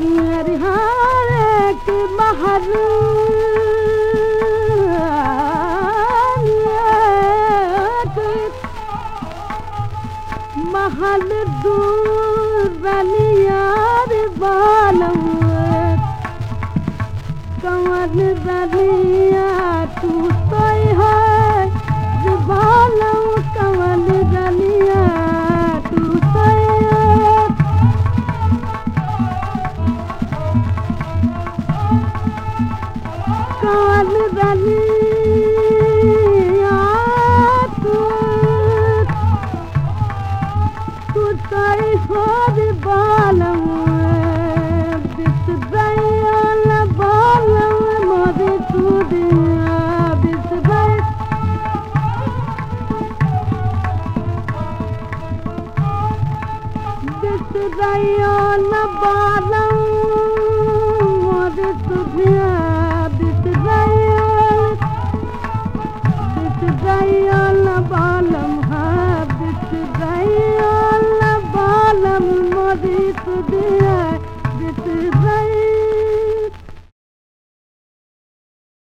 हर एक महल दूर बलियार बाल कंवर बली बाल गी दया बाल गयान बाल बिया बित